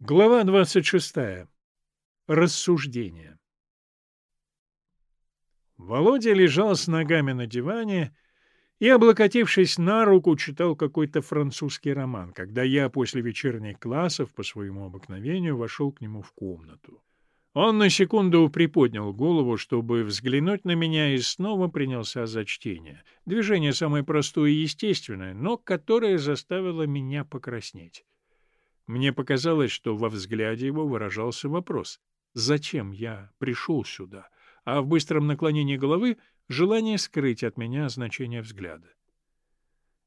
Глава 26. Рассуждение. Володя лежал с ногами на диване и, облокотившись на руку, читал какой-то французский роман, когда я после вечерних классов по своему обыкновению вошел к нему в комнату. Он на секунду приподнял голову, чтобы взглянуть на меня, и снова принялся за чтение. Движение самое простое и естественное, но которое заставило меня покраснеть. Мне показалось, что во взгляде его выражался вопрос «Зачем я пришел сюда?» а в быстром наклонении головы — желание скрыть от меня значение взгляда.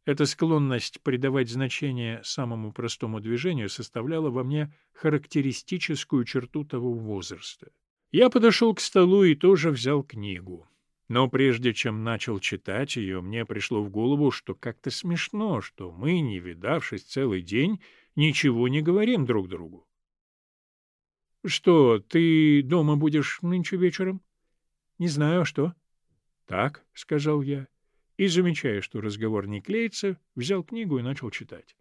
Эта склонность придавать значение самому простому движению составляла во мне характеристическую черту того возраста. Я подошел к столу и тоже взял книгу. Но прежде чем начал читать ее, мне пришло в голову, что как-то смешно, что мы, не видавшись целый день, ничего не говорим друг другу. — Что, ты дома будешь нынче вечером? — Не знаю, а что. — Так, — сказал я, и, замечая, что разговор не клеится, взял книгу и начал читать.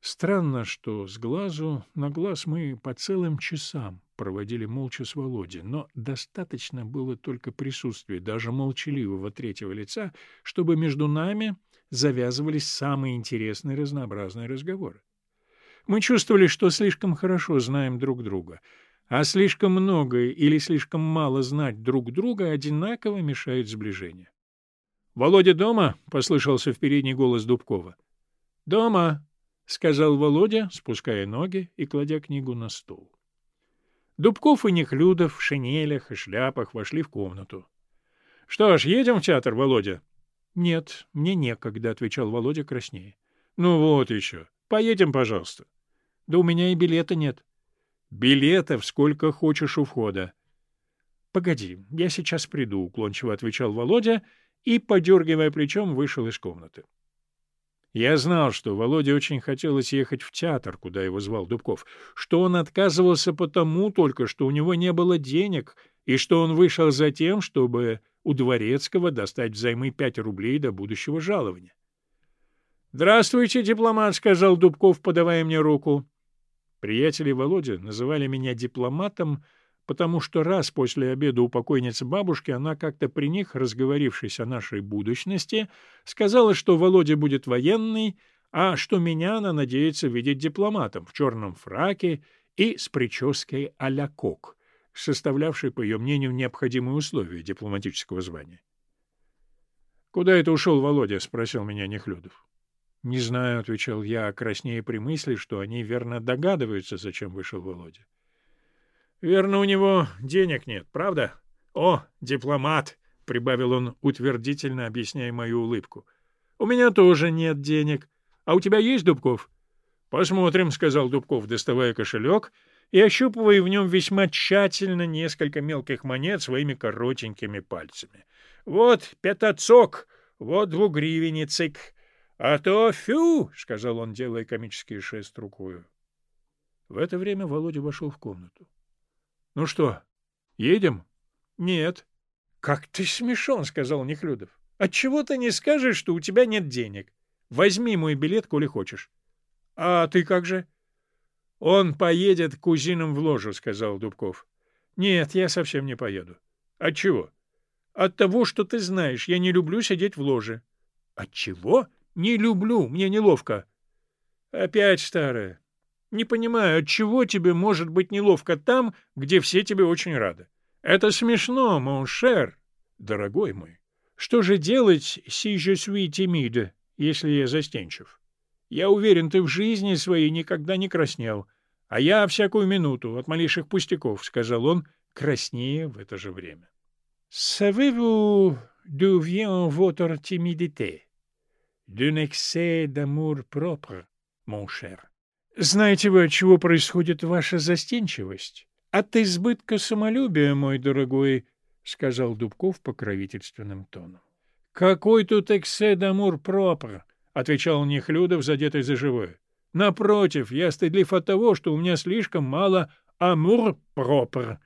Странно, что с глазу на глаз мы по целым часам проводили молча с Володей, но достаточно было только присутствия даже молчаливого третьего лица, чтобы между нами завязывались самые интересные разнообразные разговоры. Мы чувствовали, что слишком хорошо знаем друг друга, а слишком много или слишком мало знать друг друга одинаково мешает сближению. «Володя дома?» — послышался в передний голос Дубкова. «Дома», — сказал Володя, спуская ноги и кладя книгу на стол. Дубков и Нехлюдов в шинелях и шляпах вошли в комнату. — Что ж, едем в театр, Володя? — Нет, мне некогда, — отвечал Володя краснее. — Ну вот еще. Поедем, пожалуйста. — Да у меня и билета нет. — Билетов сколько хочешь у входа. — Погоди, я сейчас приду, — уклончиво отвечал Володя и, подергивая плечом, вышел из комнаты. Я знал, что Володе очень хотелось ехать в театр, куда его звал Дубков, что он отказывался потому только, что у него не было денег, и что он вышел за тем, чтобы у Дворецкого достать взаймы пять рублей до будущего жалования. «Здравствуйте, дипломат», — сказал Дубков, подавая мне руку. Приятели Володя называли меня дипломатом, потому что раз после обеда у покойницы бабушки она как-то при них, разговорившись о нашей будущности, сказала, что Володя будет военный, а что меня она надеется видеть дипломатом в черном фраке и с прической а-ля кок составлявший, по ее мнению, необходимые условия дипломатического звания. «Куда это ушел Володя?» — спросил меня Нехлюдов. «Не знаю», — отвечал я, краснее при мысли, что они верно догадываются, зачем вышел Володя. «Верно, у него денег нет, правда? О, дипломат!» — прибавил он, утвердительно объясняя мою улыбку. «У меня тоже нет денег. А у тебя есть, Дубков?» «Посмотрим», — сказал Дубков, доставая кошелек — и ощупывая в нем весьма тщательно несколько мелких монет своими коротенькими пальцами. «Вот пятацок, вот двугривенецик, а то фю!» — сказал он, делая комический шест рукою. В это время Володя вошел в комнату. — Ну что, едем? — Нет. — Как ты смешон, — сказал Нехлюдов. — Отчего ты не скажешь, что у тебя нет денег? Возьми мой билет, коли хочешь. — А ты как же? — «Он поедет к кузинам в ложу», — сказал Дубков. «Нет, я совсем не поеду». «От чего?» «От того, что ты знаешь, я не люблю сидеть в ложе». «От чего?» «Не люблю, мне неловко». «Опять старая. Не понимаю, от чего тебе может быть неловко там, где все тебе очень рады? Это смешно, моншер, дорогой мой. Что же делать, си je suis timide, если я застенчив?» Я уверен, ты в жизни своей никогда не краснел, а я всякую минуту от малейших пустяков, — сказал он, краснее в это же время. — Savez-vous d'où vient votre timidité? D'un excès d'amour propre, mon cher. Знаете вы, от чего происходит ваша застенчивость? От избытка самолюбия, мой дорогой, — сказал Дубков покровительственным тоном. — Какой тут эксе дамур пропр? — отвечал Нехлюдов, задетый за живое. — Напротив, я стыдлив от того, что у меня слишком мало амур пропр.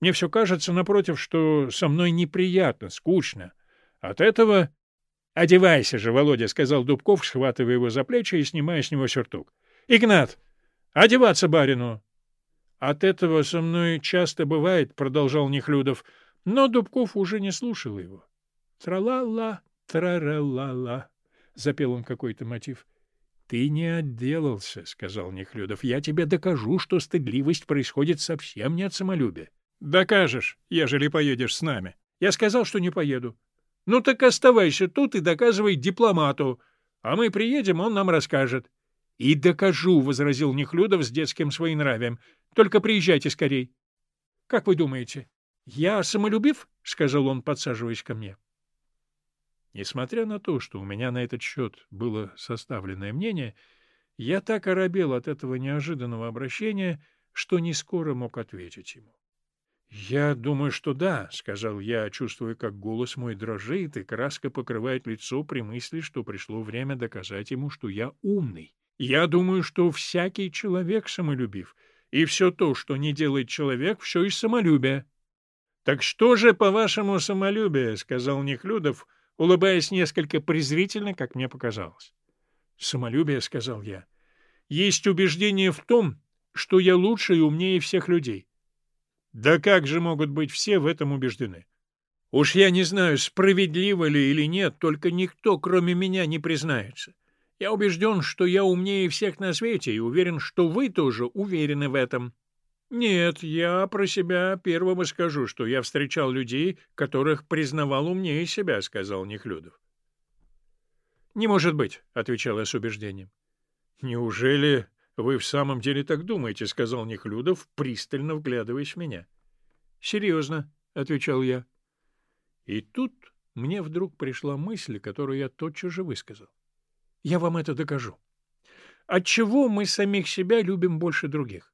Мне все кажется, напротив, что со мной неприятно, скучно. От этого... — Одевайся же, Володя, — сказал Дубков, схватывая его за плечи и снимая с него сюртук. — Игнат, Одеваться барину. От этого со мной часто бывает, — продолжал Нехлюдов, но Дубков уже не слушал его. Тра-ла-ла, тра-ра-ла-ла, — запел он какой-то мотив. — Ты не отделался, — сказал Нехлюдов. — Я тебе докажу, что стыдливость происходит совсем не от самолюбия. — Докажешь, ежели поедешь с нами. Я сказал, что не поеду. Ну так оставайся тут и доказывай дипломату, а мы приедем, он нам расскажет. — И докажу, — возразил Нехлюдов с детским своенравием. — Только приезжайте скорей. — Как вы думаете, я самолюбив? — сказал он, подсаживаясь ко мне. Несмотря на то, что у меня на этот счет было составленное мнение, я так оробел от этого неожиданного обращения, что не скоро мог ответить ему. — Я думаю, что да, — сказал я, чувствуя, как голос мой дрожит, и краска покрывает лицо при мысли, что пришло время доказать ему, что я умный. Я думаю, что всякий человек самолюбив, и все то, что не делает человек, все из самолюбия. — Так что же, по-вашему, самолюбие? — сказал Нехлюдов, улыбаясь несколько презрительно, как мне показалось. — Самолюбие, — сказал я, — есть убеждение в том, что я лучше и умнее всех людей. Да как же могут быть все в этом убеждены? Уж я не знаю, справедливо ли или нет, только никто, кроме меня, не признается. Я убежден, что я умнее всех на свете, и уверен, что вы тоже уверены в этом. Нет, я про себя первому скажу, что я встречал людей, которых признавал умнее себя, — сказал Нехлюдов. — Не может быть, — отвечал я с убеждением. — Неужели вы в самом деле так думаете, — сказал Нехлюдов, пристально вглядываясь в меня. — Серьезно, — отвечал я. И тут мне вдруг пришла мысль, которую я тотчас же высказал. Я вам это докажу. Отчего мы самих себя любим больше других?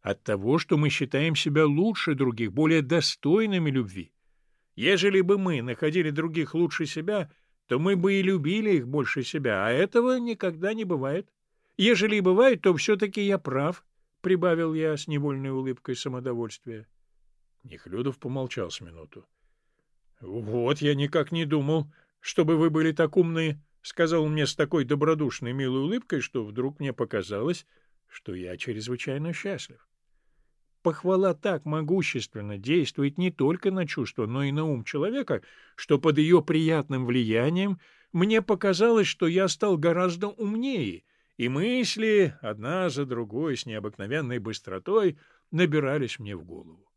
От того, что мы считаем себя лучше других, более достойными любви. Ежели бы мы находили других лучше себя, то мы бы и любили их больше себя, а этого никогда не бывает. Ежели и бывает, то все-таки я прав, — прибавил я с невольной улыбкой самодовольствия. Нехлюдов помолчал с минуту. — Вот я никак не думал, чтобы вы были так умны, — сказал он мне с такой добродушной милой улыбкой, что вдруг мне показалось, что я чрезвычайно счастлив. Похвала так могущественно действует не только на чувство, но и на ум человека, что под ее приятным влиянием мне показалось, что я стал гораздо умнее, и мысли, одна за другой, с необыкновенной быстротой, набирались мне в голову.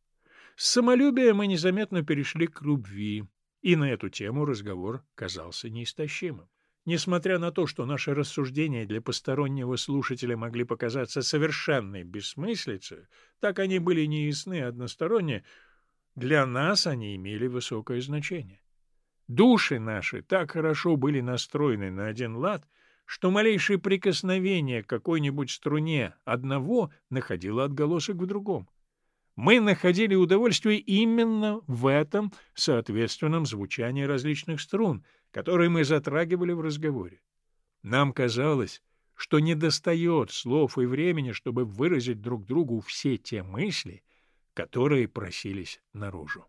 С самолюбия мы незаметно перешли к любви, и на эту тему разговор казался неистощимым. Несмотря на то, что наши рассуждения для постороннего слушателя могли показаться совершенной бессмыслицей, так они были неясны и односторонние, для нас они имели высокое значение. Души наши так хорошо были настроены на один лад, что малейшее прикосновение к какой-нибудь струне одного находило отголосок в другом. Мы находили удовольствие именно в этом соответственном звучании различных струн — которые мы затрагивали в разговоре. Нам казалось, что недостает слов и времени, чтобы выразить друг другу все те мысли, которые просились наружу.